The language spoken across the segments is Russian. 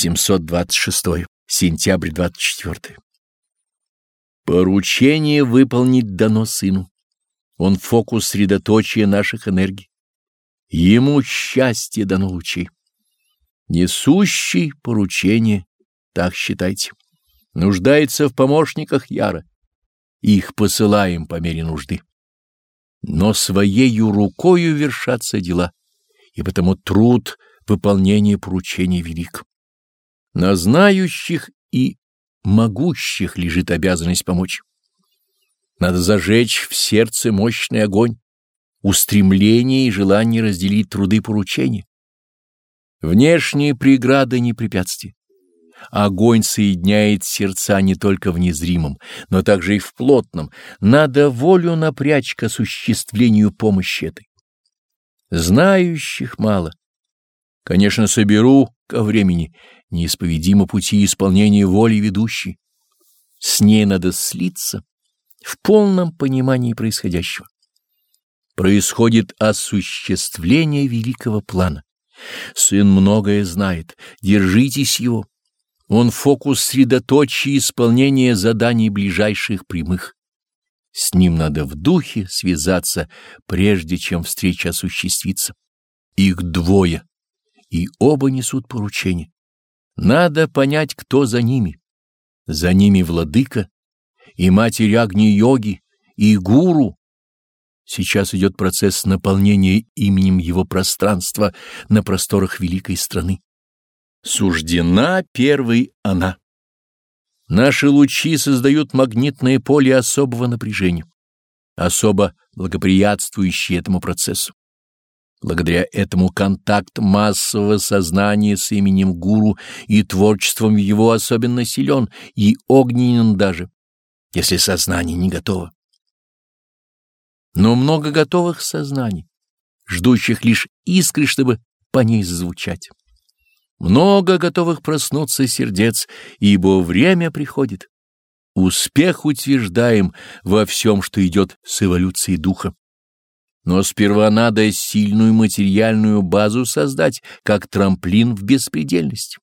726. Сентябрь 24. Поручение выполнить дано сыну. Он фокус средоточия наших энергий. Ему счастье дано лучи. Несущий поручение, так считайте, нуждается в помощниках яро. Их посылаем по мере нужды. Но своею рукою вершатся дела, и потому труд выполнения поручения велик. На знающих и могущих лежит обязанность помочь. Надо зажечь в сердце мощный огонь, устремление и желание разделить труды поручения. Внешние преграды не препятствия. Огонь соединяет сердца не только в незримом, но также и в плотном. Надо волю напрячь к осуществлению помощи этой. Знающих мало. Конечно, соберу ко времени неисповедимо пути исполнения воли ведущей. С ней надо слиться в полном понимании происходящего. Происходит осуществление великого плана. Сын многое знает, держитесь его. Он фокус средоточия исполнения заданий ближайших прямых. С ним надо в духе связаться, прежде чем встреча осуществится. Их двое, и оба несут поручение. Надо понять, кто за ними. За ними владыка и матерь Агни-йоги, и гуру. Сейчас идет процесс наполнения именем его пространства на просторах великой страны. Суждена первой она. Наши лучи создают магнитное поле особого напряжения, особо благоприятствующее этому процессу. Благодаря этому контакт массового сознания с именем гуру и творчеством его особенно силен и огненен даже, если сознание не готово. Но много готовых сознаний, ждущих лишь искры, чтобы по ней звучать. Много готовых проснуться сердец, ибо время приходит. Успех утверждаем во всем, что идет с эволюцией духа. Но сперва надо сильную материальную базу создать, как трамплин в беспредельность.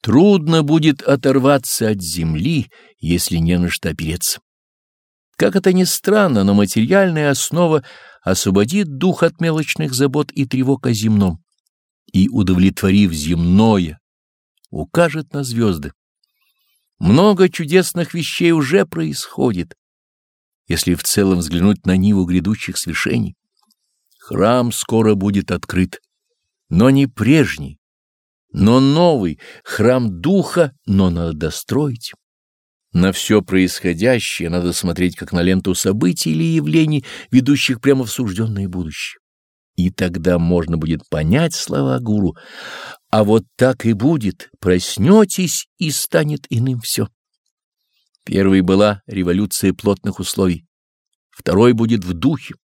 Трудно будет оторваться от земли, если не на что опереться. Как это ни странно, но материальная основа освободит дух от мелочных забот и тревог о земном и, удовлетворив земное, укажет на звезды. Много чудесных вещей уже происходит, если в целом взглянуть на ниву грядущих свершений. Храм скоро будет открыт, но не прежний, но новый, храм духа, но надо достроить. На все происходящее надо смотреть как на ленту событий или явлений, ведущих прямо в сужденное будущее. И тогда можно будет понять слова гуру, а вот так и будет, проснетесь и станет иным все. Первой была революция плотных условий, второй будет в духе.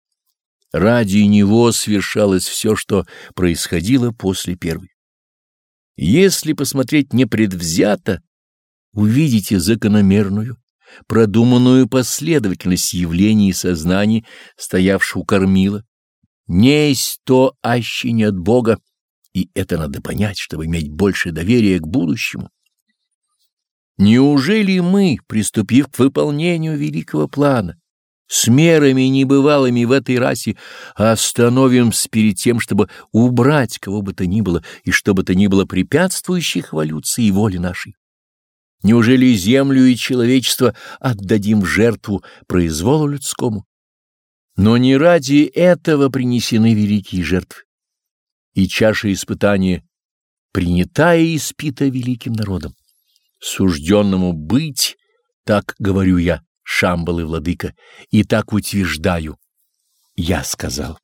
Ради него свершалось все, что происходило после первой. Если посмотреть непредвзято, увидите закономерную, продуманную последовательность явлений и сознаний, стоявшую кормила. Несть то аще от Бога, и это надо понять, чтобы иметь больше доверия к будущему. Неужели мы, приступив к выполнению великого плана, с мерами небывалыми в этой расе, остановимся перед тем, чтобы убрать кого бы то ни было и что бы то ни было препятствующих эволюции и воле нашей? Неужели землю и человечество отдадим в жертву произволу людскому? Но не ради этого принесены великие жертвы. И чаша испытания принята и испита великим народом сужденному быть, так говорю я, Шамбалы владыка, и так утверждаю, я сказал.